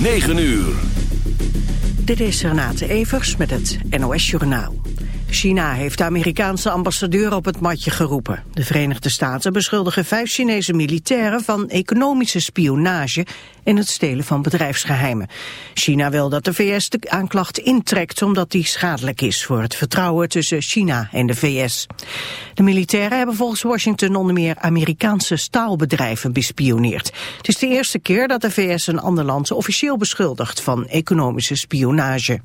9 uur. Dit is Renate Evers met het NOS Journaal. China heeft de Amerikaanse ambassadeur op het matje geroepen. De Verenigde Staten beschuldigen vijf Chinese militairen van economische spionage en het stelen van bedrijfsgeheimen. China wil dat de VS de aanklacht intrekt omdat die schadelijk is voor het vertrouwen tussen China en de VS. De militairen hebben volgens Washington onder meer Amerikaanse staalbedrijven bespioneerd. Het is de eerste keer dat de VS een ander land officieel beschuldigt van economische spionage.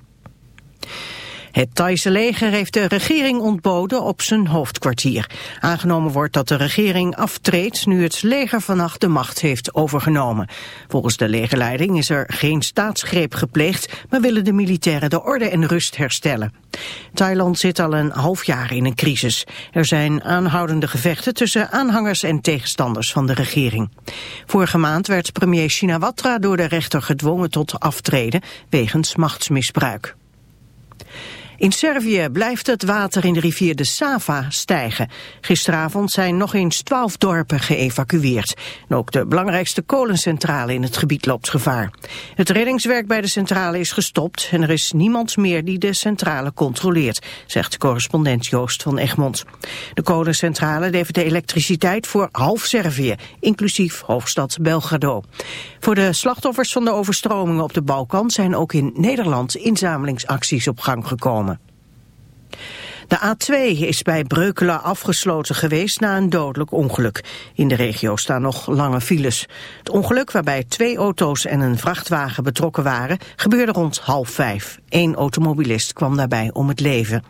Het Thaise leger heeft de regering ontboden op zijn hoofdkwartier. Aangenomen wordt dat de regering aftreedt nu het leger vannacht de macht heeft overgenomen. Volgens de legerleiding is er geen staatsgreep gepleegd, maar willen de militairen de orde en rust herstellen. Thailand zit al een half jaar in een crisis. Er zijn aanhoudende gevechten tussen aanhangers en tegenstanders van de regering. Vorige maand werd premier Shinawatra door de rechter gedwongen tot aftreden wegens machtsmisbruik. In Servië blijft het water in de rivier de Sava stijgen. Gisteravond zijn nog eens twaalf dorpen geëvacueerd. En ook de belangrijkste kolencentrale in het gebied loopt gevaar. Het reddingswerk bij de centrale is gestopt en er is niemand meer die de centrale controleert, zegt correspondent Joost van Egmond. De kolencentrale levert de elektriciteit voor half Servië, inclusief hoofdstad Belgrado. Voor de slachtoffers van de overstromingen op de Balkan zijn ook in Nederland inzamelingsacties op gang gekomen. De A2 is bij Breukelen afgesloten geweest na een dodelijk ongeluk. In de regio staan nog lange files. Het ongeluk waarbij twee auto's en een vrachtwagen betrokken waren... gebeurde rond half vijf. Eén automobilist kwam daarbij om het leven.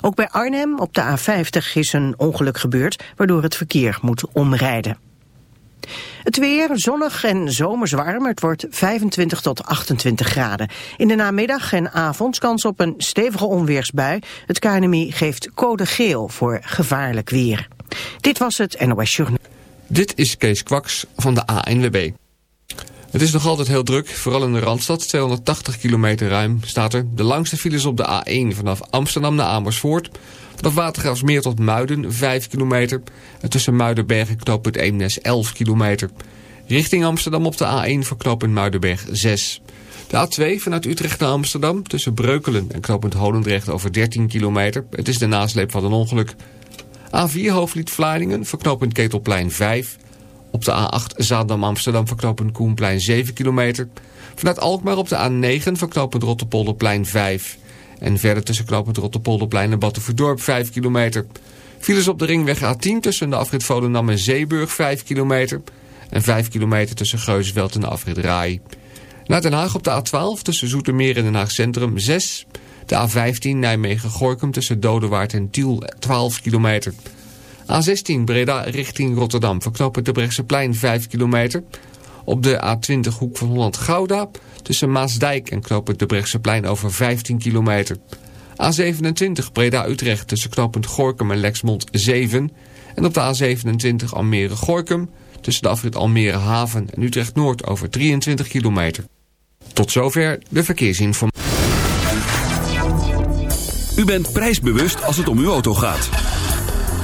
Ook bij Arnhem op de A50 is een ongeluk gebeurd... waardoor het verkeer moet omrijden. Het weer zonnig en zomers warm. Het wordt 25 tot 28 graden. In de namiddag en avond kans op een stevige onweersbui. Het KNMI geeft code geel voor gevaarlijk weer. Dit was het NOS Journal. Dit is Kees Kwaks van de ANWB. Het is nog altijd heel druk, vooral in de Randstad. 280 kilometer ruim staat er. De langste files op de A1 vanaf Amsterdam naar Amersfoort... Vanaf Watergraafsmeer tot Muiden 5 kilometer. En tussen Muidenberg en knooppunt Eemnes 11 kilometer. Richting Amsterdam op de A1 voor knooppunt Muidenberg 6. De A2 vanuit Utrecht naar Amsterdam tussen Breukelen en knooppunt Holendrecht over 13 kilometer. Het is de nasleep van een ongeluk. A4 Hoofdlied Vlaardingen voor knooppunt Ketelplein 5. Op de A8 Zaandam Amsterdam voor knooppunt Koenplein 7 kilometer. Vanuit Alkmaar op de A9 voor knooppunt Rotterpolderplein 5. En verder tussen knooppunt Rotterpolderplein en Battenverdorp 5 kilometer. Files op de ringweg A10 tussen de afrit Volendam en Zeeburg 5 kilometer. En 5 kilometer tussen Geusveld en de afrit Rai. Naar Den Haag op de A12 tussen Zoetermeer en Den Haag Centrum 6. De A15 Nijmegen-Gorkum tussen Dodewaard en Tiel 12 kilometer. A16 Breda richting Rotterdam verknopen de Brechtseplein 5 kilometer. Op de A20 Hoek van Holland-Gouda tussen Maasdijk en knooppunt de Brechtseplein over 15 kilometer. A27 Breda-Utrecht tussen knooppunt Gorkum en Lexmond 7. En op de A27 Almere-Gorkum tussen de afrit Almere Haven en Utrecht-Noord over 23 kilometer. Tot zover de verkeersinformatie. U bent prijsbewust als het om uw auto gaat.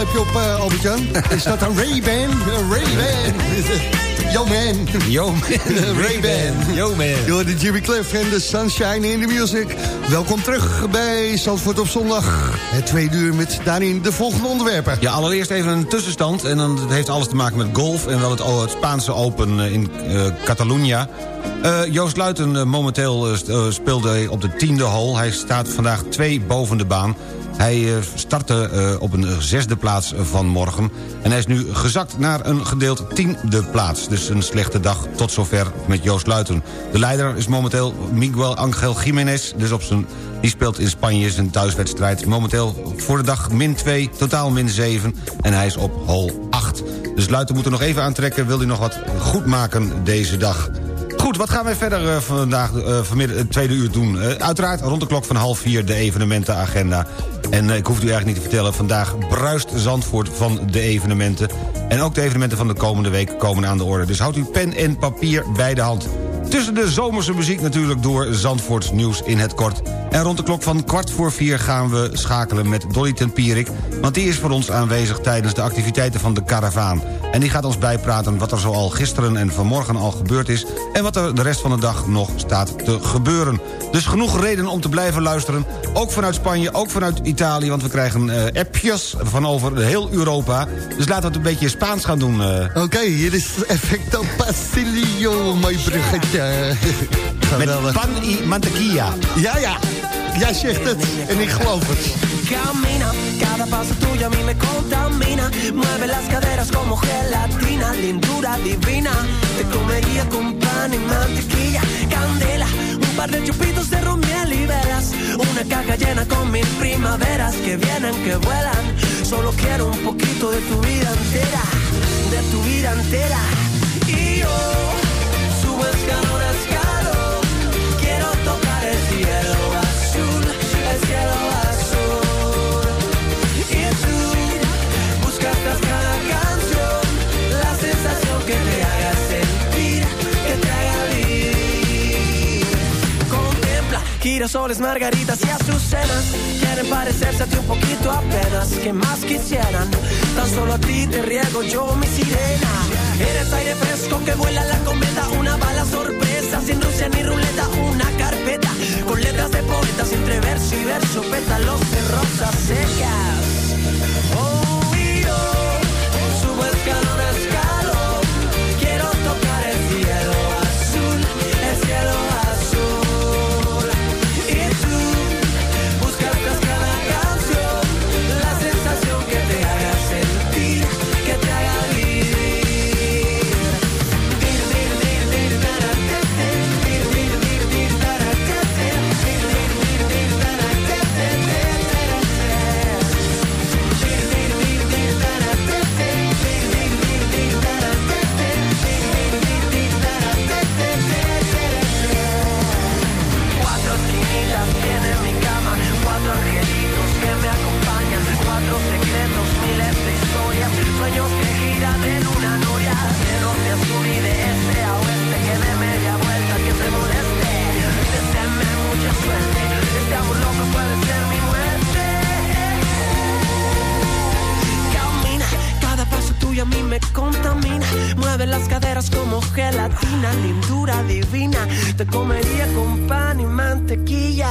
Heb je op, uh, Albert-Jan. Is dat een Ray-Ban? Ray-Ban. Yo man. Yo man. Ray-Ban. Yo man. de Jimmy Cliff en de Sunshine in the Music. Welkom terug bij Zandvoort op zondag. Het tweede uur met daarin de volgende onderwerpen. Ja, allereerst even een tussenstand. En dan heeft alles te maken met golf en wel het, het Spaanse Open in uh, Catalunya. Uh, Joost Luiten momenteel speelde op de tiende hole. Hij staat vandaag twee boven de baan. Hij eh, startte eh, op een zesde plaats van morgen. En hij is nu gezakt naar een gedeeld tiende plaats. Dus een slechte dag tot zover met Joost Luiten. De leider is momenteel Miguel Angel Jiménez. Dus op zijn, die speelt in Spanje zijn thuiswedstrijd. Momenteel voor de dag min 2, totaal min 7. En hij is op hole 8. Dus Luiten moet er nog even aantrekken. Wil hij nog wat goed maken deze dag. Goed, wat gaan wij verder uh, vandaag uh, vanmiddag het tweede uur doen? Uh, uiteraard rond de klok van half vier de evenementenagenda. En ik hoef u eigenlijk niet te vertellen... vandaag bruist Zandvoort van de evenementen. En ook de evenementen van de komende week komen aan de orde. Dus houdt uw pen en papier bij de hand. Tussen de zomerse muziek natuurlijk door Zandvoorts nieuws in het kort. En rond de klok van kwart voor vier gaan we schakelen met Dolly Tempierik... want die is voor ons aanwezig tijdens de activiteiten van de Caravaan. En die gaat ons bijpraten wat er zoal gisteren en vanmorgen al gebeurd is... en wat er de rest van de dag nog staat te gebeuren. Dus genoeg reden om te blijven luisteren. Ook vanuit Spanje, ook vanuit Italië... want we krijgen uh, appjes van over heel Europa. Dus laten we het een beetje Spaans gaan doen. Uh. Oké, okay, hier is Effecto Pastillo, mijn bruggetje. Met pan y mantequilla. Ja, ja. Jij zegt het en ik geloof het. Camina, cada paso tuyo a mí me contamina. Mueve las caderas como gelatina, lindura divina. Te comería con pan y mantequilla, candela. Un par de chupitos de romiel y velas. Una caja llena con mil primaveras que vienen, que vuelan. Solo quiero un poquito de tu vida entera, de tu vida entera. Y yo subo escalón. Girasoles, margaritas y azucenas. Quieren parecerse a ti un poquito apenas. que más quisieran? Tan solo a ti te riego yo mi sirena. Eres aire fresco que vuela la cometa. Una bala sorpresa sin Rusia ni ruleta. Una carpeta con letras de poetas entre verso y verso. Pétalos de rosas secas. Oh, contamina. Mueve las caderas como gelatina, lindura divina. Te comería con pan y mantequilla.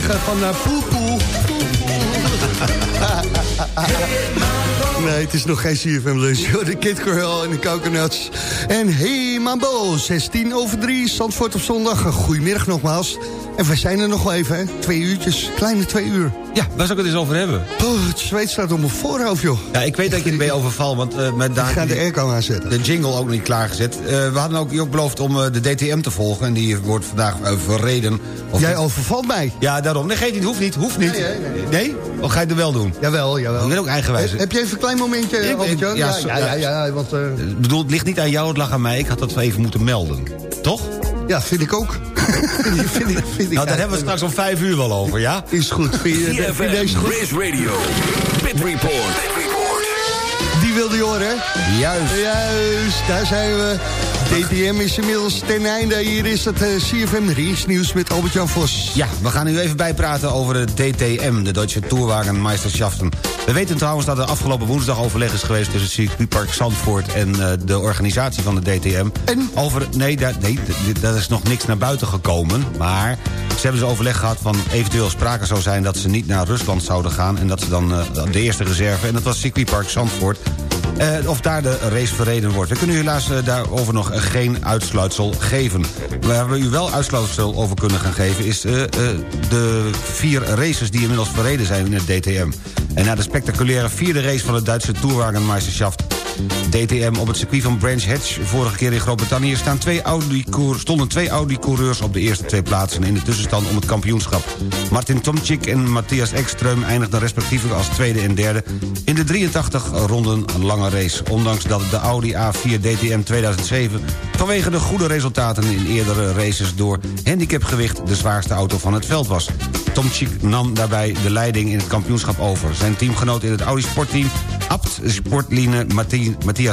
Zeggen van uh, poe poe. Nee, het is nog geen CFM lunch. De Kid Corral en de Coconuts. En hey Mambo, 16 over 3, Zandvoort op zondag. Goedemiddag nogmaals. En we zijn er nog wel even, hè? Twee uurtjes, kleine twee uur. Ja, waar zou ik het eens over hebben? Oh, het zweet staat op mijn voorhoofd, joh. Ja, ik weet dat je erbij overval, want eh met Ik ga de airco aanzetten. de jingle ook niet klaargezet. Eh we hadden ook, je ook beloofd om eh, de DTM te volgen... en die wordt vandaag verreden. Of Jij overvalt mij. Ja, daarom. Nee, geef niet, hoeft niet, hoeft niet. Nee, nee, nee. Nee? Of ga je het wel doen? Jawel, jawel. Ik ben ook eigenwijs. Heb, heb je even een klein momentje, Ik- Albert-Jan? ja, Ja, ja, ja, ja, want... Ik bedoel, het ligt niet aan jou, het lag aan mij. Ik had dat even moeten melden. Toch? ja, vind ik ook. Vind ik, vind ik, vind ik Nou, daar hebben we straks om vijf uur wel over, ja? Is goed. Vind je, vind je CFM deze goed? Race Radio. Pit Report. Die wilde je horen, hè? Juist. Juist, daar zijn we. DTM is inmiddels ten einde. Hier is het eh, CFM Race Nieuws met Albert-Jan Vos. Ja, we gaan nu even bijpraten over de DTM, de Deutsche Tourwagenmeisterschaften. We weten trouwens dat er afgelopen woensdag overleg is geweest... tussen Circuitpark Zandvoort en eh, de organisatie van de DTM. En? Over, nee, daar, nee, daar is nog niks naar buiten gekomen. Maar ze hebben dus overleg gehad van eventueel sprake zou zijn... dat ze niet naar Rusland zouden gaan... en dat ze dan eh, de eerste reserve, en dat was Circuitpark Zandvoort... eh, of daar de race verreden wordt. We kunnen u helaas daarover nog geen uitsluitsel geven. Waar we u wel uitsluitsel over kunnen gaan geven... is de vier races die inmiddels verreden zijn in het DTM. En na de spectaculaire vierde race van het Duitse Tourwagenmeisterschaft... DTM op het circuit van Branch Hatch vorige keer in Groot-Brittannië... stonden twee Audi-coureurs op de eerste twee plaatsen... in de tussenstand om het kampioenschap. Martin Tomczyk en Matthias Ekström eindigden respectievelijk als tweede en derde... in de 83 ronden lange race. Ondanks dat de Audi A4 DTM 2007 vanwege de goede resultaten in eerdere races... door handicapgewicht de zwaarste auto van het veld was. Tomczyk nam daarbij de leiding in het kampioenschap over. Zijn teamgenoot in het Audi sportteam Abt Sportline Matthias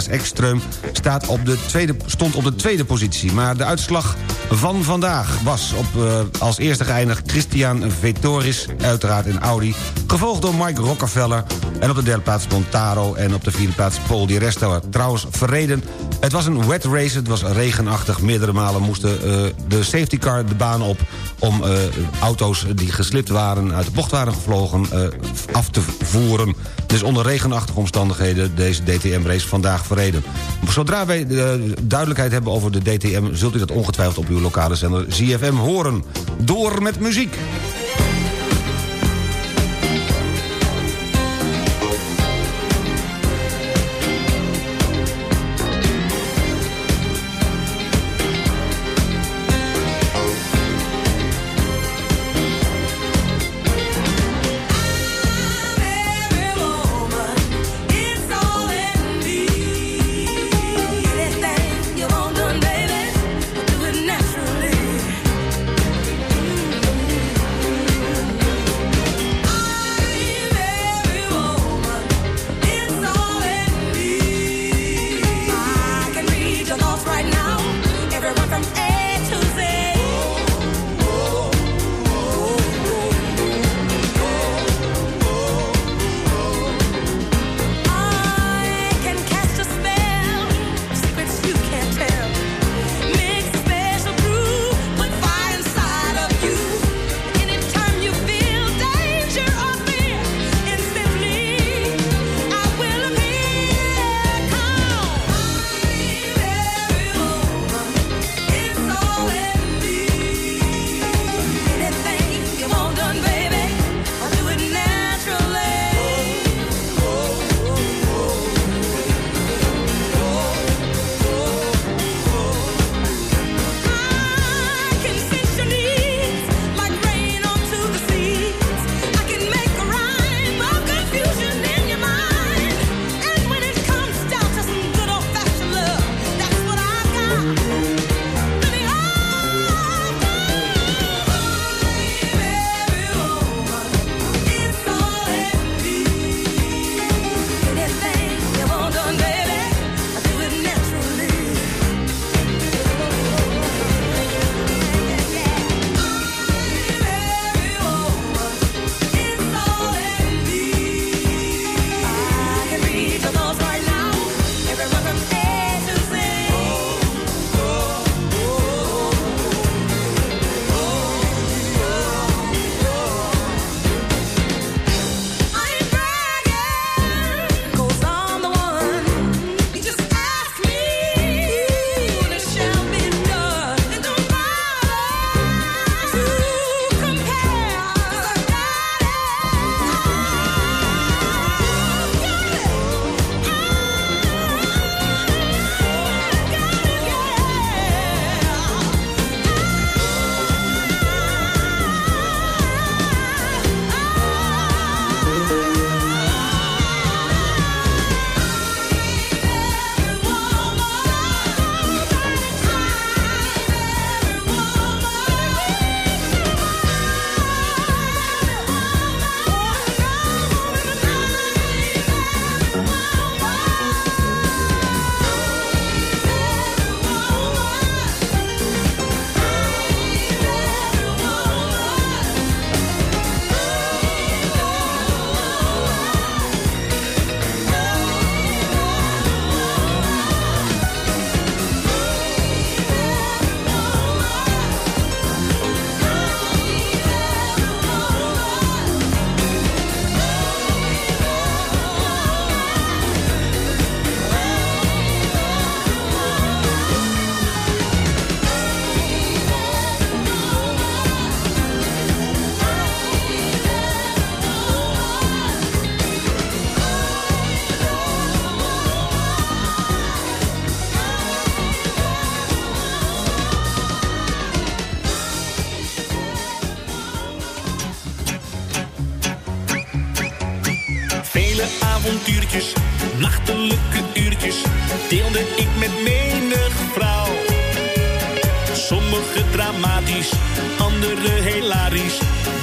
Ekström staat op de tweede, stond op de tweede positie. Maar de uitslag van vandaag was op, uh, als eerste geëindigd Christian Vetoris, uiteraard in Audi. Gevolgd door Mike Rockefeller. En op de derde plaats stond Taro en op de vierde plaats Paul Di Resto. Trouwens verreden, het was een wet race, het was regenachtig. Meerdere malen moesten uh, de safety car de baan op... om uh, auto's die geslipt waren, uit de bocht waren gevlogen, af te voeren. Dus onder regenachtige omstandigheden deze DTM-race vandaag verreden. Zodra wij duidelijkheid hebben over de DTM... zult u dat ongetwijfeld op uw lokale zender ZFM horen. Door met muziek.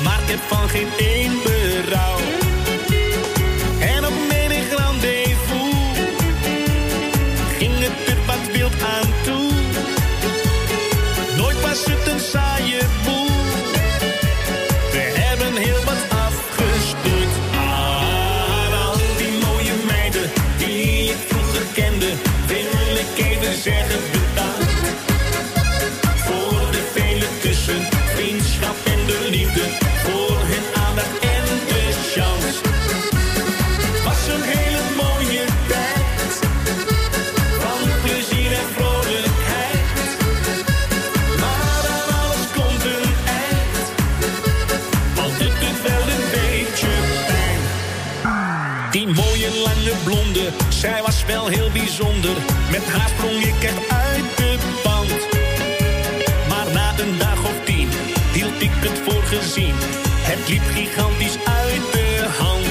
Maar ik heb van geen één berouw. Heel bijzonder. Met haar sprong ik echt uit de band. Maar na een dag of tien hield ik het voor gezien. Het liep gigantisch uit de hand.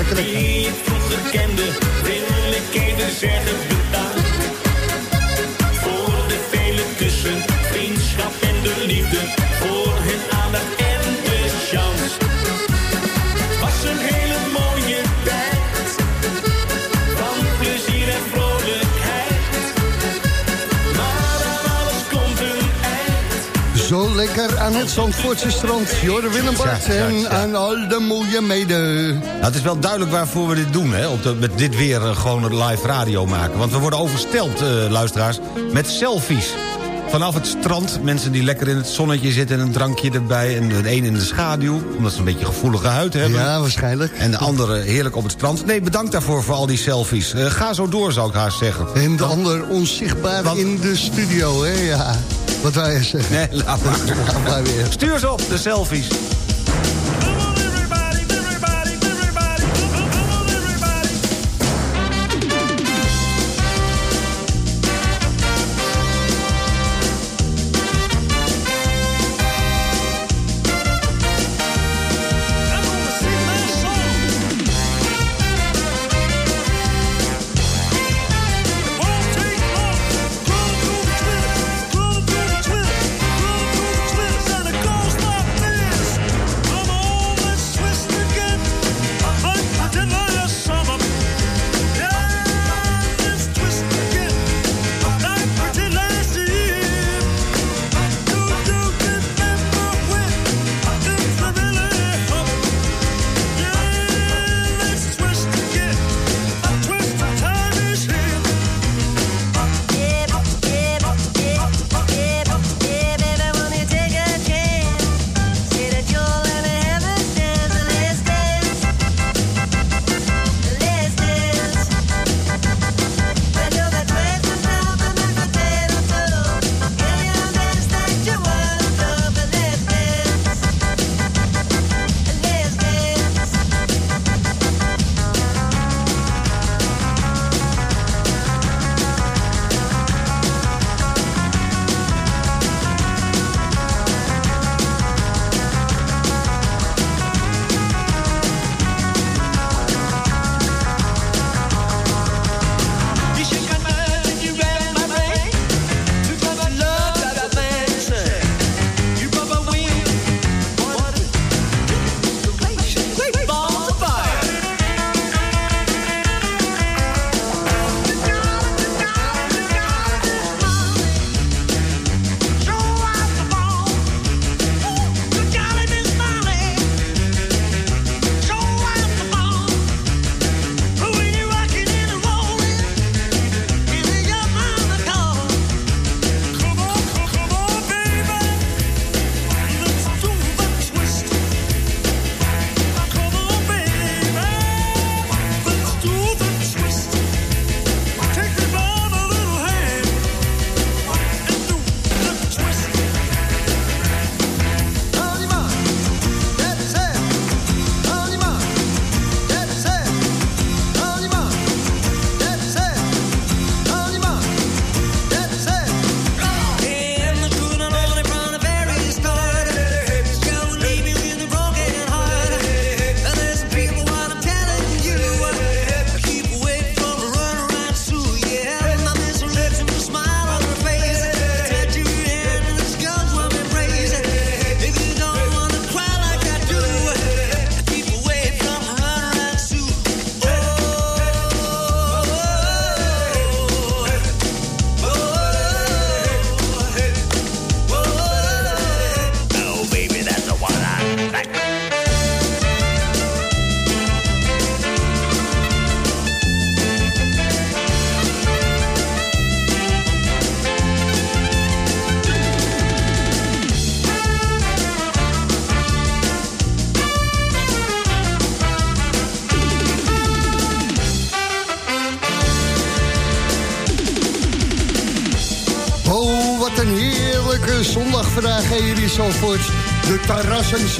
Meiden Lekker, lekker aan het Zandvoortse strand. Jorden Willem Bart Ja, ja, en aan al de mooie mede. Nou, het is wel duidelijk waarvoor we dit doen, hè? Op de, met dit weer eh, gewoon live radio maken. Want we worden oversteld, eh, luisteraars, met selfies. Vanaf het strand, mensen die lekker in het zonnetje zitten... en een drankje erbij, en de een in de schaduw... omdat ze een beetje gevoelige huid hebben. Ja, waarschijnlijk. En de andere heerlijk op het strand. Nee, bedankt daarvoor voor al die selfies. Eh, ga zo door, zou ik haast zeggen. En de ander onzichtbaar Want- in de studio, hè? Ja, wat wij zeggen. Nee, laat maar. Stuur ze op, de selfies.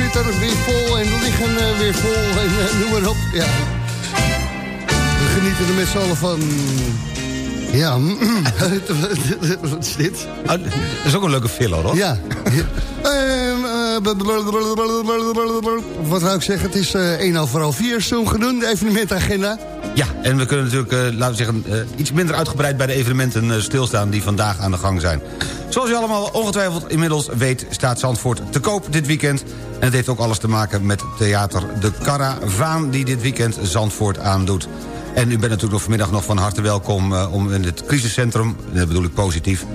Terrassen zitten weer vol en liggen eh, weer vol en eh, noem maar op. Ja. We genieten er met z'n allen van. Ja, wat is dit? Oh, dat is ook een leuke filler, hoor. Ja. Ehm, eh, wat zou ik zeggen? Het is eh 1 over half 4, zo'n genoemd, de evenementagenda. Ja, en we kunnen natuurlijk, eh, laten we zeggen... eh, iets minder uitgebreid bij de evenementen eh, stilstaan... die vandaag aan de gang zijn. Zoals u allemaal ongetwijfeld inmiddels weet... staat Zandvoort te koop dit weekend. En het heeft ook alles te maken met theater De Caravaan... die dit weekend Zandvoort aandoet. En u bent natuurlijk nog vanmiddag nog van harte welkom... eh, om in het crisiscentrum, dat bedoel ik positief...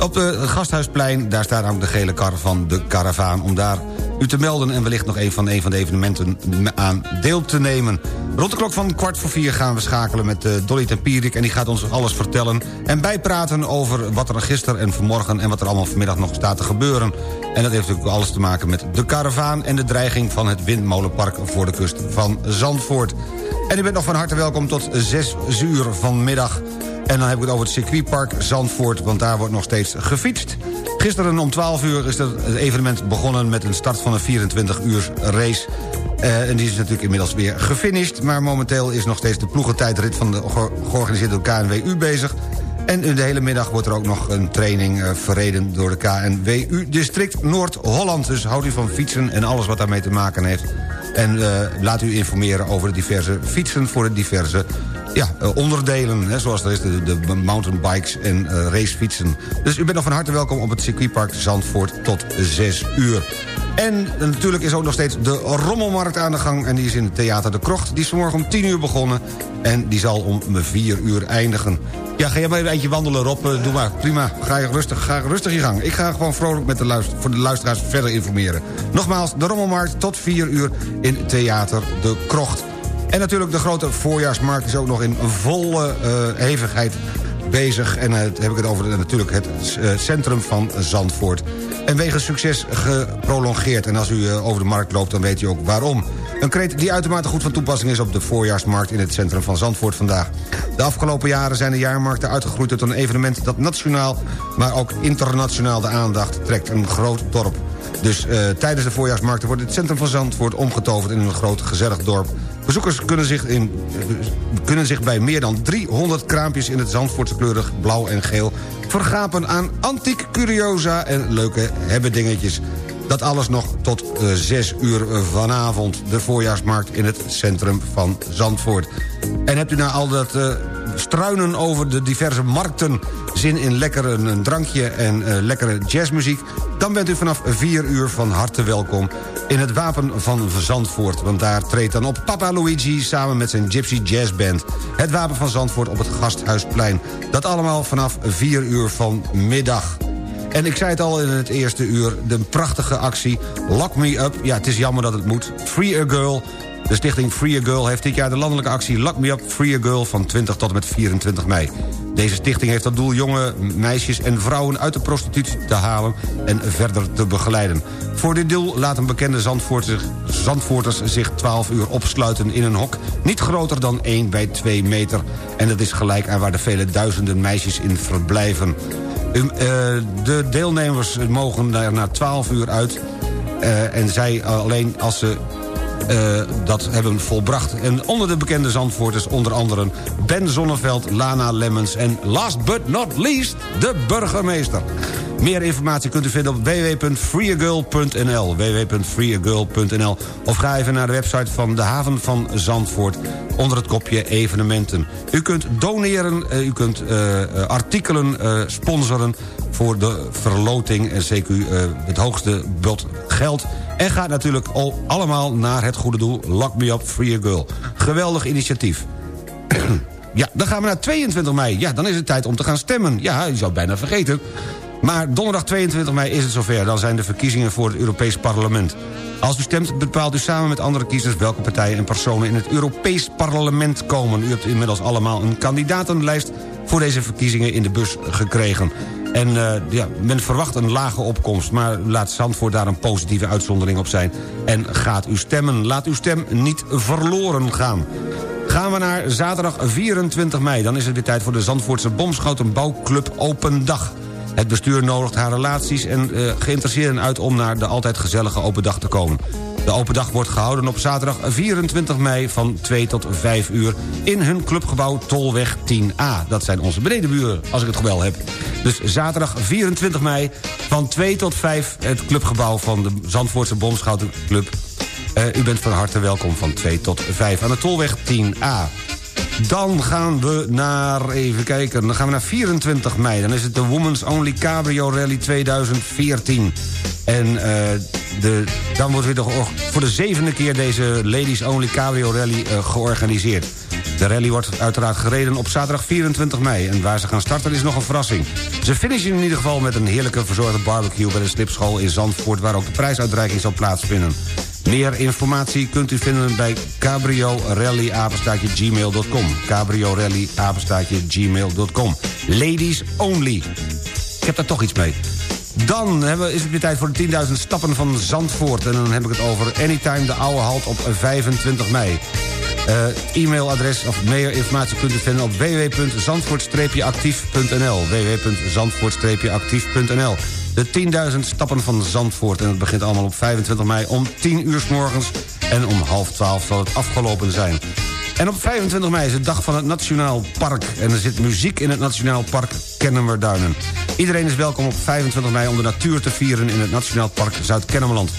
op het Gasthuisplein, daar staat ook de gele kar van De Caravaan... om daar u te melden en wellicht nog een van, een van de evenementen aan deel te nemen. Rond de klok van kwart voor vier gaan we schakelen met uh, Dolly Tempierik... en die gaat ons alles vertellen en bijpraten over wat er gisteren en vanmorgen... en wat er allemaal vanmiddag nog staat te gebeuren. En dat heeft natuurlijk alles te maken met de karavaan... en de dreiging van het windmolenpark voor de kust van Zandvoort. En u bent nog van harte welkom tot 6 uur vanmiddag. En dan heb ik het over het circuitpark Zandvoort... want daar wordt nog steeds gefietst. Gisteren om 12 uur is het evenement begonnen... met een start van een 24 uur race. Uh, en die is natuurlijk inmiddels weer gefinished. Maar momenteel is nog steeds de ploegentijdrit... van de ge georganiseerde KNWU bezig. En de hele middag wordt er ook nog een training uh, verreden... door de KNWU District Noord-Holland. Dus houdt u van fietsen en alles wat daarmee te maken heeft. En uh, laat u informeren over de diverse fietsen... voor de diverse ja, uh, onderdelen, hè, zoals er is de, mountainbikes en uh, racefietsen. Dus u bent nog van harte welkom op het circuitpark Zandvoort tot 6 uur. En natuurlijk is ook nog steeds de rommelmarkt aan de gang... en die is in het Theater de Krocht. Die is vanmorgen om 10 uur begonnen en die zal om 4 uur eindigen. Ja, ga jij maar een eindje wandelen, Rob. Doe maar, prima. Ga je rustig, ga rustig je gang. Ik ga gewoon vrolijk met de luister, voor de luisteraars verder informeren. Nogmaals, de rommelmarkt tot 4 uur in Theater de Krocht. En natuurlijk de grote voorjaarsmarkt is ook nog in volle uh, hevigheid bezig. En uh, heb ik het over natuurlijk het uh, centrum van Zandvoort. En wegens succes geprolongeerd. En als u over de markt loopt, dan weet u ook waarom. Een kreet die uitermate goed van toepassing is op de voorjaarsmarkt... in het centrum van Zandvoort vandaag. De afgelopen jaren zijn de jaarmarkten uitgegroeid tot een evenement... dat nationaal, maar ook internationaal de aandacht trekt. Een groot dorp. Dus uh, tijdens de voorjaarsmarkten wordt het centrum van Zandvoort omgetoverd in een groot gezellig dorp. Bezoekers kunnen zich, in, uh, kunnen zich bij meer dan 300 kraampjes in het Zandvoortse kleurig blauw en geel... vergapen aan antiek curiosa en leuke hebbedingetjes. Dat alles nog tot uh, 6 uur vanavond. De voorjaarsmarkt in het centrum van Zandvoort. En hebt u nou al dat uh, struinen over de diverse markten... zin in lekker een, drankje en lekkere jazzmuziek... dan bent u vanaf 4 uur van harte welkom in het Wapen van Zandvoort. Want daar treedt dan op Papa Luigi samen met zijn Gypsy Jazz Band. Het Wapen van Zandvoort op het Gasthuisplein. Dat allemaal vanaf 4 uur vanmiddag. En ik zei het al in het eerste uur, de prachtige actie Lock Me Up. Ja, het is jammer dat het moet. Free a Girl. De stichting Free a Girl heeft dit jaar de landelijke actie Lock Me Up Free a Girl van 20 tot en met 24 mei. Deze stichting heeft tot doel jonge meisjes en vrouwen uit de prostitutie te halen en verder te begeleiden. Voor dit doel laten bekende Zandvoorters, Zandvoorters zich 12 uur opsluiten in een hok... niet groter dan 1 bij 2 meter. En dat is gelijk aan waar de vele duizenden meisjes in verblijven. Uh, de deelnemers mogen daar na 12 uur uit... Uh, en zij alleen als ze uh, dat hebben volbracht. En onder de bekende Zandvoorters onder andere Ben Zonneveld, Lana Lemmens... en last but not least, de burgemeester. Meer informatie kunt u vinden op www.freeagirl.nl www.freeagirl.nl Of ga even naar de website van de haven van Zandvoort... onder het kopje evenementen. U kunt doneren, uh, u kunt uh, artikelen sponsoren voor de verloting... en zeker het hoogste bod geld... En gaat natuurlijk allemaal naar het goede doel. Lock me up, free a girl. Geweldig initiatief. ja, dan gaan we naar 22 mei. Ja, dan is het tijd om te gaan stemmen. Ja, je zou bijna vergeten. Maar donderdag 22 mei is het zover. Dan zijn de verkiezingen voor het Europees Parlement. Als u stemt, bepaalt u samen met andere kiezers... welke partijen en personen in het Europees Parlement komen. U hebt inmiddels allemaal een kandidatenlijst... voor deze verkiezingen in de bus gekregen. En uh, ja, men verwacht een lage opkomst... maar laat Zandvoort daar een positieve uitzondering op zijn. En gaat u stemmen. Laat uw stem niet verloren gaan. Gaan we naar zaterdag 24 mei. Dan is het weer tijd voor de Zandvoortse Bomschouten Bouwclub Open Dag. Het bestuur nodigt haar relaties en uh, geïnteresseerden uit... om naar de altijd gezellige open dag te komen. De open dag wordt gehouden op zaterdag 24 mei van 2 tot 5 uur... in hun clubgebouw Tolweg 10A. Dat zijn onze benedenburen, als ik het gewel heb. Dus zaterdag 24 mei van 2 tot 5... het clubgebouw van de Zandvoortse Bomschoutenclub. Uh, u bent van harte welkom van 2 tot 5 aan de Tolweg 10A. Dan gaan we naar, even kijken, dan gaan we naar 24 mei. Dan is het de Women's Only Cabrio Rally 2014. En uh, de, dan wordt weer voor de zevende keer deze Ladies Only Cabrio Rally uh, georganiseerd. De rally wordt uiteraard gereden op zaterdag 24 mei. En waar ze gaan starten is nog een verrassing. Ze finishen in ieder geval met een heerlijke verzorgde barbecue... bij de slipschool in Zandvoort... waar ook de prijsuitreiking zal plaatsvinden. Meer informatie kunt u vinden bij Cabrio Rally gmail.com. Cabrio Rally gmail.com. Ladies only. Ik heb daar toch iets mee. Dan hebben, is het weer tijd voor de 10.000 stappen van Zandvoort. En dan heb ik het over Anytime de Oude Halt op 25 mei. Uh, e-mailadres of meer informatie kunt u vinden op www.zandvoort-actief.nl www.zandvoort-actief.nl De 10.000 stappen van Zandvoort. En het begint allemaal op 25 mei om 10 uur s morgens. En om half 12 zal het afgelopen zijn. En op 25 mei is het dag van het Nationaal Park. En er zit muziek in het Nationaal Park Kennemerduinen. Iedereen is welkom op 25 mei om de natuur te vieren... in het Nationaal Park Zuid-Kennemerland.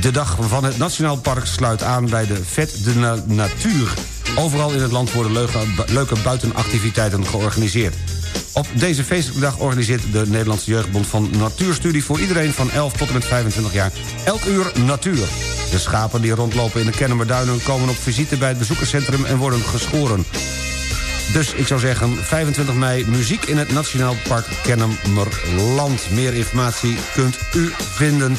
De dag van het Nationaal Park sluit aan bij de Vet de Natuur. Overal in het land worden leuke, leuke buitenactiviteiten georganiseerd. Op deze feestelijke dag organiseert de Nederlandse Jeugdbond van Natuurstudie... voor iedereen van 11 tot en met 25 jaar elk uur natuur. De schapen die rondlopen in de Kennemerduinen komen op visite bij het bezoekerscentrum en worden geschoren. Dus ik zou zeggen, 25 mei, muziek in het Nationaal Park Kennemerland. Meer informatie kunt u vinden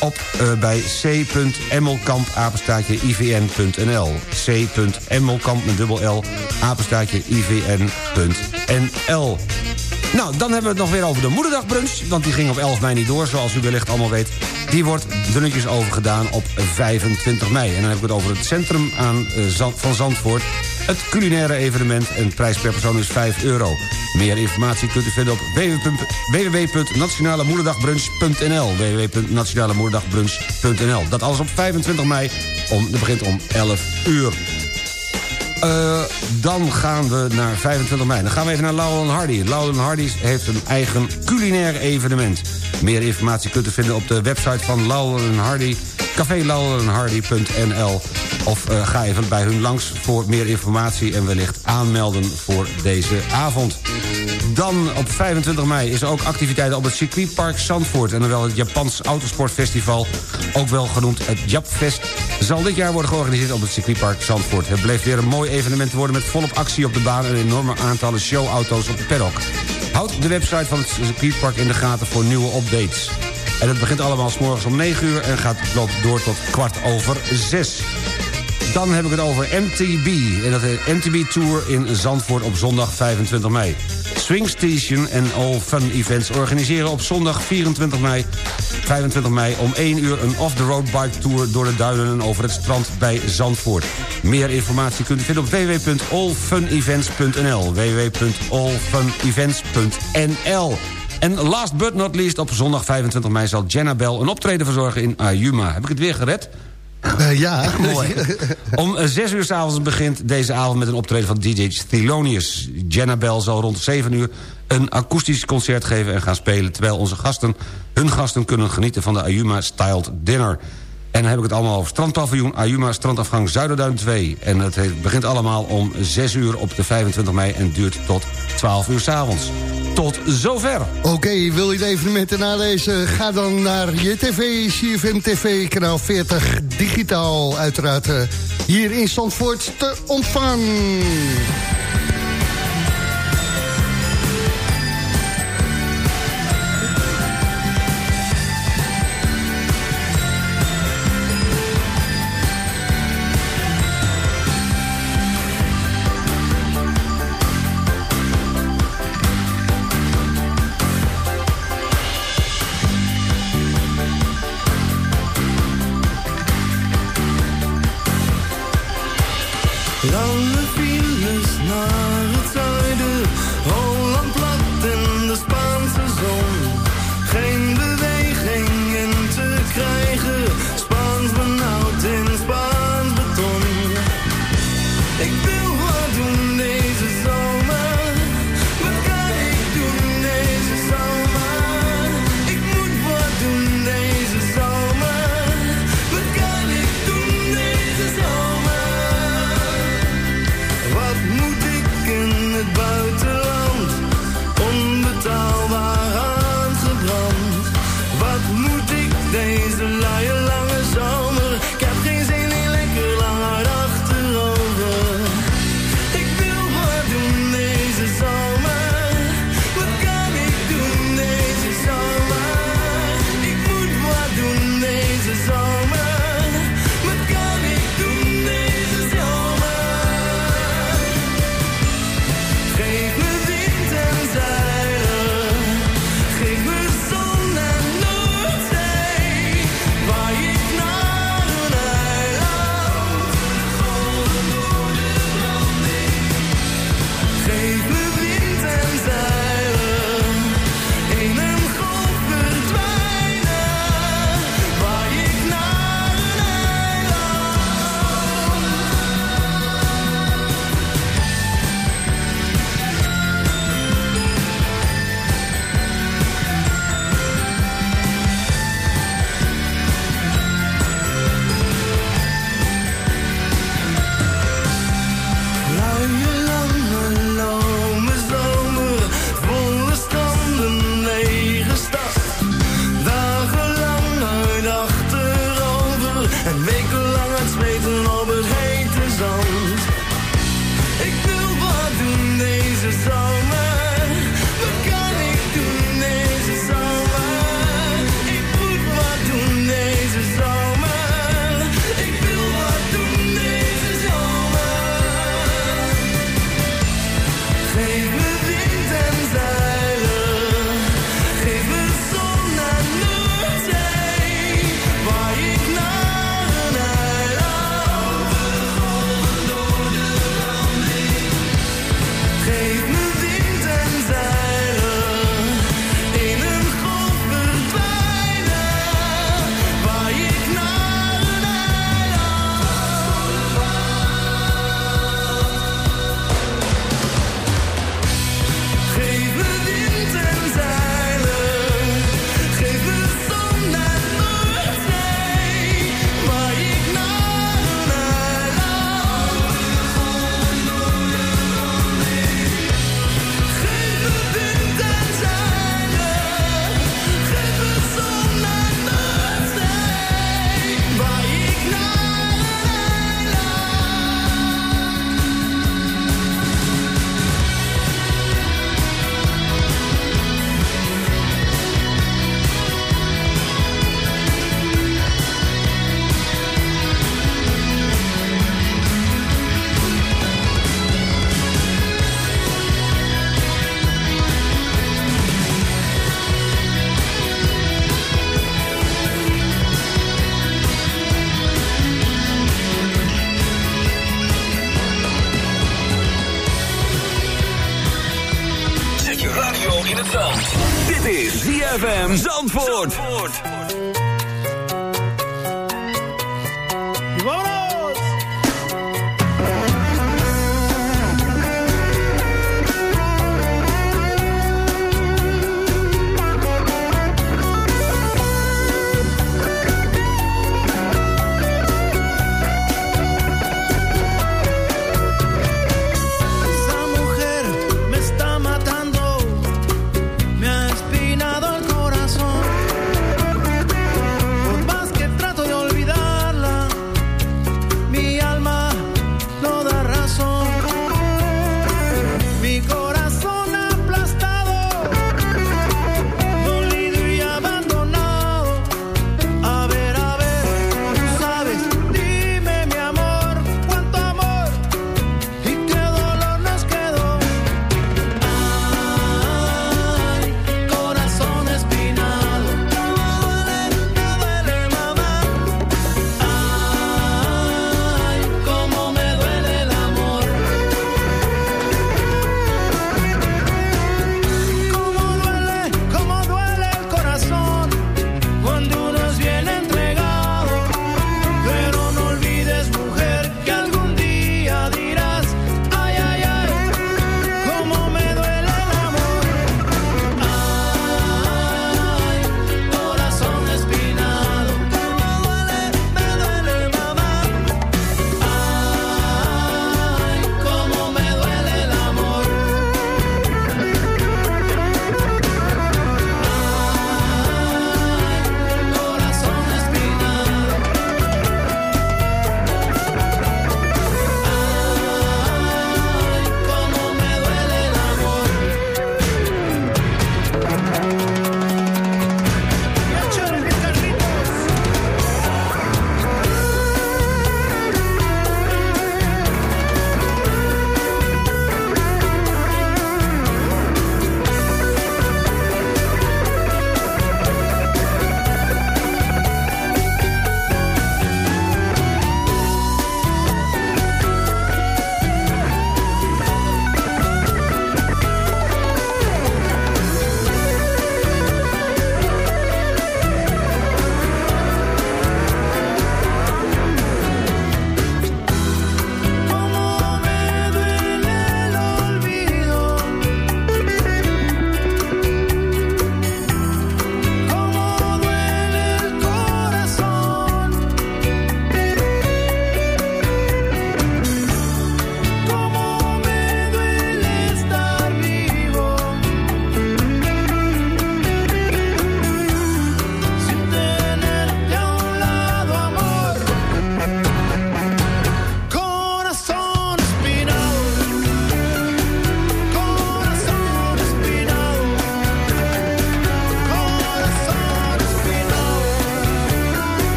op uh, bij c.emmelkamp apenstaatje ivn.nl. c.emmelkamp met dubbel L apenstaatje ivn.nl. Nou, dan hebben we het nog weer over de moederdagbrunch. Want die ging op 11 mei niet door, zoals u wellicht allemaal weet. Die wordt dunnetjes overgedaan op 25 mei. En dan heb ik het over het centrum aan, uh, van Zandvoort. Het culinaire evenement en prijs per persoon is 5 euro. Meer informatie kunt u vinden op www.nationalemoederdagbrunch.nl www.nationalemoederdagbrunch.nl Dat alles op 25 mei, om, begint om 11 uur. Uh, dan gaan we naar 25 mei. Dan gaan we even naar Laurel Hardy. Laurel Hardy heeft een eigen culinair evenement. Meer informatie kunt u vinden op de website van Laurel Hardy... cafélaurelenhardy.nl of uh, ga even bij hun langs voor meer informatie... en wellicht aanmelden voor deze avond. Dan op 25 mei is er ook activiteiten op het circuitpark Zandvoort... en wel het Japans Autosportfestival, ook wel genoemd het Japfest... zal dit jaar worden georganiseerd op het circuitpark Zandvoort. Het bleef weer een mooi evenement te worden met volop actie op de baan... en enorme aantallen showauto's op de paddock. Houd de website van het circuitpark in de gaten voor nieuwe updates. En het begint allemaal s morgens om 9 uur en gaat loopt door tot kwart over 6. Dan heb ik het over MTB. En dat is MTB Tour in Zandvoort op zondag 25 mei. Swing Station en All Fun Events organiseren op zondag 24 mei, 25 mei om 1 uur een off-the-road bike tour door de duinen en over het strand bij Zandvoort. Meer informatie kunt u vinden op www.allfunevents.nl www.allfunevents.nl en last but not least, op zondag 25 mei zal Jenna Bell een optreden verzorgen in Ayuma. Heb ik het weer gered? Uh, ja, mooi. Om uh, zes uur s'avonds begint deze avond met een optreden van DJ Thelonious. Jenna Bell zal rond 7 uur een akoestisch concert geven en gaan spelen... terwijl onze gasten, hun gasten kunnen genieten van de Ayuma Styled Dinner. En dan heb ik het allemaal over strandpaviljoen Ayuma Strandafgang Zuiderduin 2. En het begint allemaal om 6 uur op de 25 mei en duurt tot 12 uur s'avonds. Tot zover. Oké, wil je de evenementen nalezen? Ga dan naar je tv, CFM TV, kanaal 40, digitaal uiteraard uh, hier in Zandvoort te ontvangen.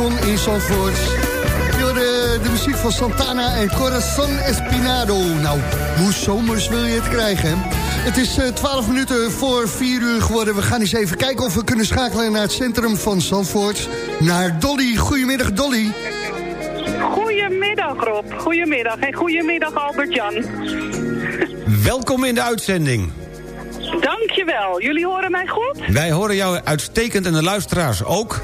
Zon in Zandvoort. Door de, de muziek van Santana en Corazon Espinado. Nou, hoe zomers wil je het krijgen? hè? Het is eh, 12 minuten voor 4 uur geworden. We gaan eens even kijken of we kunnen schakelen naar het centrum van Zandvoort. Naar Dolly. Goedemiddag, Dolly. Goedemiddag Rob, goedemiddag en goedemiddag Albert-Jan. Welkom in de uitzending. Dankjewel, jullie horen mij goed? Wij horen jou uitstekend en de luisteraars ook.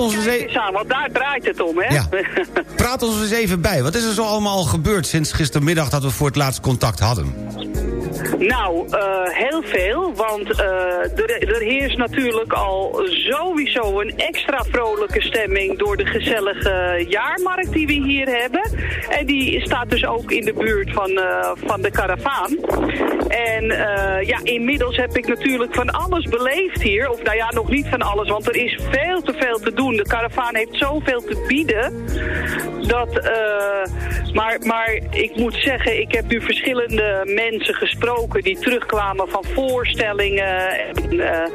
Praat ons eens even... aan, want daar draait het om, hè? Ja. Praat ons eens even bij. Wat is er zo allemaal gebeurd sinds gistermiddag dat we voor het laatst contact hadden? Nou, eh, heel veel, want eh, er, er heerst natuurlijk al sowieso een extra vrolijke stemming door de gezellige jaarmarkt die we hier hebben. En die staat dus ook in de buurt van, eh, van de karavaan. En eh, ja, inmiddels heb ik natuurlijk van alles beleefd hier. Of nou ja, nog niet van alles, want er is veel te veel te doen. De karavaan heeft zoveel te bieden dat, eh, Maar, maar ik moet zeggen, ik heb nu verschillende mensen gesproken die terugkwamen van voorstellingen en eh,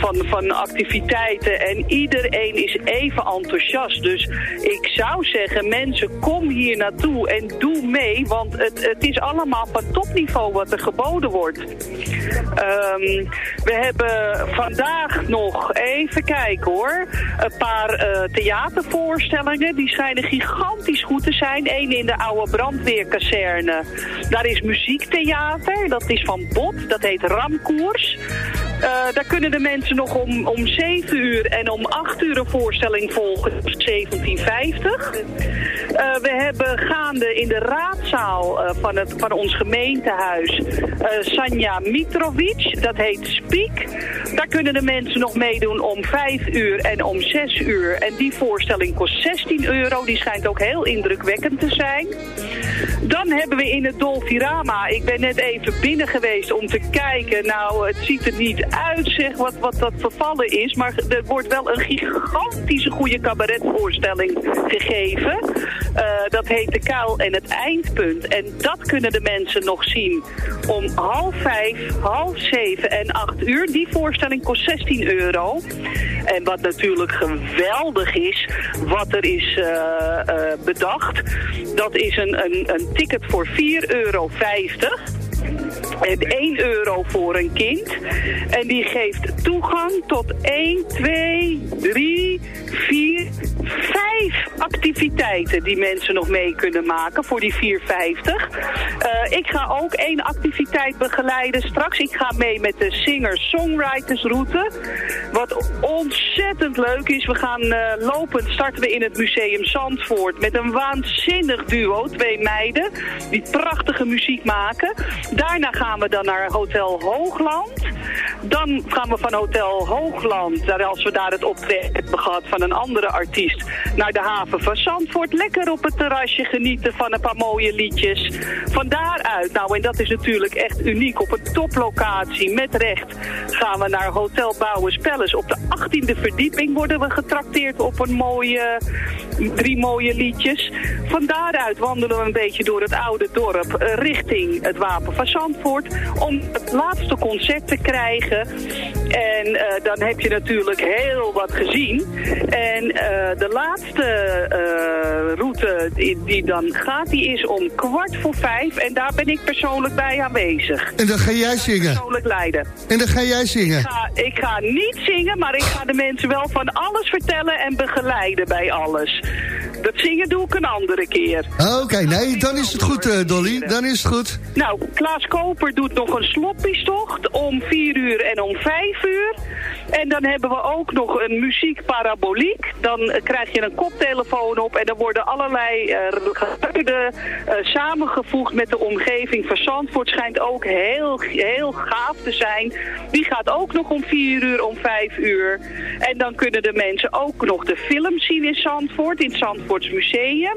van, van activiteiten. En iedereen is even enthousiast. Dus ik zou zeggen, mensen, kom hier naartoe en doe mee. Want het, het is allemaal van topniveau wat er geboden wordt. Ehm, we hebben vandaag nog, even kijken hoor, een paar eh, theatervoorstellingen. Die schijnen gigantisch goed te zijn. Eén in de oude brandweerkazerne. Daar is muziektheater, dat is van Bot, dat heet Ramkoers. Eh, daar kunnen de mensen nog om, om 7 uur en om 8 uur een voorstelling volgen. 1750. Eh, we hebben gaande in de raadzaal eh, van, het, van ons gemeentehuis Sanja Mitrovic. Dat heet Speak. Daar kunnen de mensen nog meedoen om 5 uur en om 6 uur. En die voorstelling kost 16 euro. Die schijnt ook heel indrukwekkend te zijn. Dan hebben we in het Dolfirama, ik ben net even binnen geweest om te kijken. Nou, het ziet er niet uit, zeg, wat, wat dat vervallen is. Maar er wordt wel een gigantische goede cabaretvoorstelling gegeven. Uh, dat heet De Kuil en het Eindpunt. En dat kunnen de mensen nog zien om half vijf, half zeven en acht uur. Die voorstelling kost 16 euro. En wat natuurlijk geweldig is, wat er is uh, uh, bedacht, dat is een, een, een ticket voor 4,50 euro. En 1 euro voor een kind. En die geeft toegang tot 1, 2, 3, 4, 5 activiteiten die mensen nog mee kunnen maken voor die 4,50. Uh, ik ga ook één activiteit begeleiden straks. Ik ga mee met de singer-songwriters route. Wat ontzettend leuk is. We gaan uh, lopend starten we in het museum Zandvoort met een waanzinnig duo. Twee meiden die prachtige muziek maken. Daarna gaan we dan naar Hotel Hoogland. Dan gaan we van Hotel Hoogland, als we daar het optreden hebben gehad van een andere artiest, naar de haven van Zandvoort. Lekker op het terrasje genieten van een paar mooie liedjes. Van daaruit, nou en dat is natuurlijk echt uniek, op een toplocatie met recht gaan we naar Hotel Bouwers Palace. Op de 18e verdieping worden we getrakteerd op een mooie, drie mooie liedjes. Van daaruit wandelen we een beetje door het oude dorp eh, richting het Wapen van Zandvoort om het laatste concert te krijgen. En uh, dan heb je natuurlijk heel wat gezien. En uh, de laatste uh, route die, die, dan gaat, die is om kwart voor vijf. En daar ben ik persoonlijk bij aanwezig. En dan ga jij zingen? Persoonlijk leiden. En dan ga jij zingen? Ik ga, ik ga niet zingen, maar ik ga de mensen wel van alles vertellen en begeleiden bij alles. Dat zingen doe ik een andere keer. Oké, okay, nee, dan is het goed, uh, Dolly. Dan is het goed. Nou, Klaas Koper doet nog een sloppiestocht om 4 uur en om 5 uur. En dan hebben we ook nog een muziekparaboliek. Dan uh, krijg je een koptelefoon op en dan worden allerlei uh, samengevoegd met de omgeving. Van Zandvoort schijnt ook heel, heel gaaf te zijn. Die gaat ook nog om 4 uur, om 5 uur. En dan kunnen de mensen ook nog de film zien in Zandvoort, in het Zandvoorts Museum.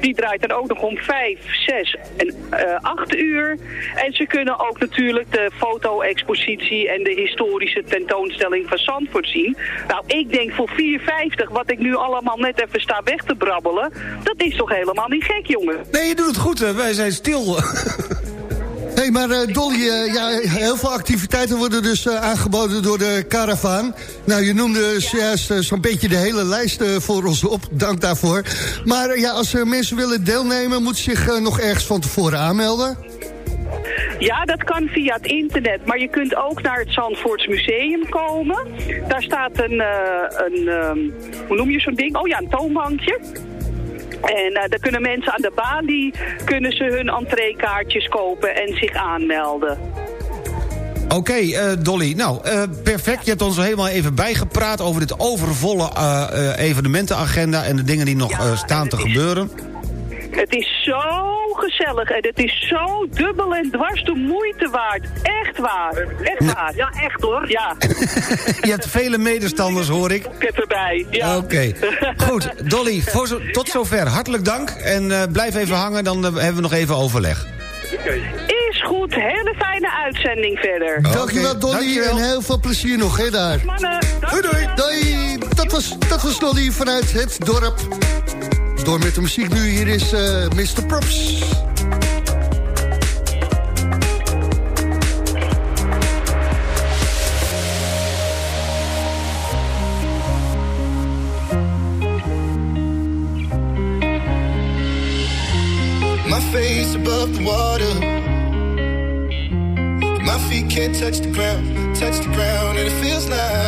Die draait dan ook nog om 5, 6 en 8 uur. En ze kunnen ook natuurlijk de foto-expositie en de historische tentoonstelling van Zandvoort zien. Nou, ik denk voor 4,50, wat ik nu allemaal net even sta weg te brabbelen, dat is toch helemaal niet gek, jongen? Nee, je doet het goed, hè? wij zijn stil. Hey, maar uh, Dolly, uh, ja, heel veel activiteiten worden dus uh, aangeboden door de caravan. Nou, je noemde juist zo'n beetje de hele lijst voor ons op. Dank daarvoor. Maar ja, als mensen willen deelnemen, moeten ze zich nog ergens van tevoren aanmelden? Ja, dat kan via het internet. Maar je kunt ook naar het Zandvoorts Museum komen. Daar staat een, uh, een um, hoe noem je zo'n ding? Oh ja, een toonbankje. En uh, daar kunnen mensen aan de balie kunnen ze hun entreekaartjes kopen en zich aanmelden. Oké, okay, uh, Dolly. Nou, uh, perfect. Je hebt ons helemaal even bijgepraat over dit overvolle evenementenagenda... en de dingen die nog ja, staan te is... gebeuren. Het is zo gezellig en het is zo dubbel en dwars de moeite waard. Echt waar. Echt waar. Ja, echt hoor. Ja. Je hebt vele medestanders, hoor ik. Ik heb erbij, ja. Oké. Okay. Goed, Dolly, voor zo, tot zover. Hartelijk dank. En uh, blijf even hangen, dan uh, hebben we nog even overleg. Is goed. Hele fijne uitzending verder. Okay. Dankjewel, Dolly. Dankjewel. En heel veel plezier nog, hè, daar. Mannen, doei, doei. Doei. Dat was, dat was Dolly vanuit het dorp. Door met de muziek nu. Hier is uh, Mr. Props. My face above the water. My feet can't touch the ground, touch the ground, and it feels like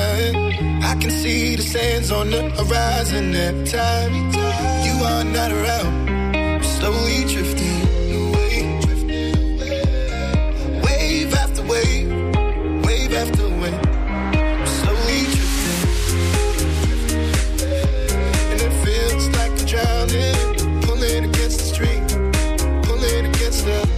I can see the sands on the horizon every time you are not around. I'm slowly drifting away, wave after wave, wave after wave. I'm slowly drifting, and it feels like I'm drowning, pulling against the stream, pulling against the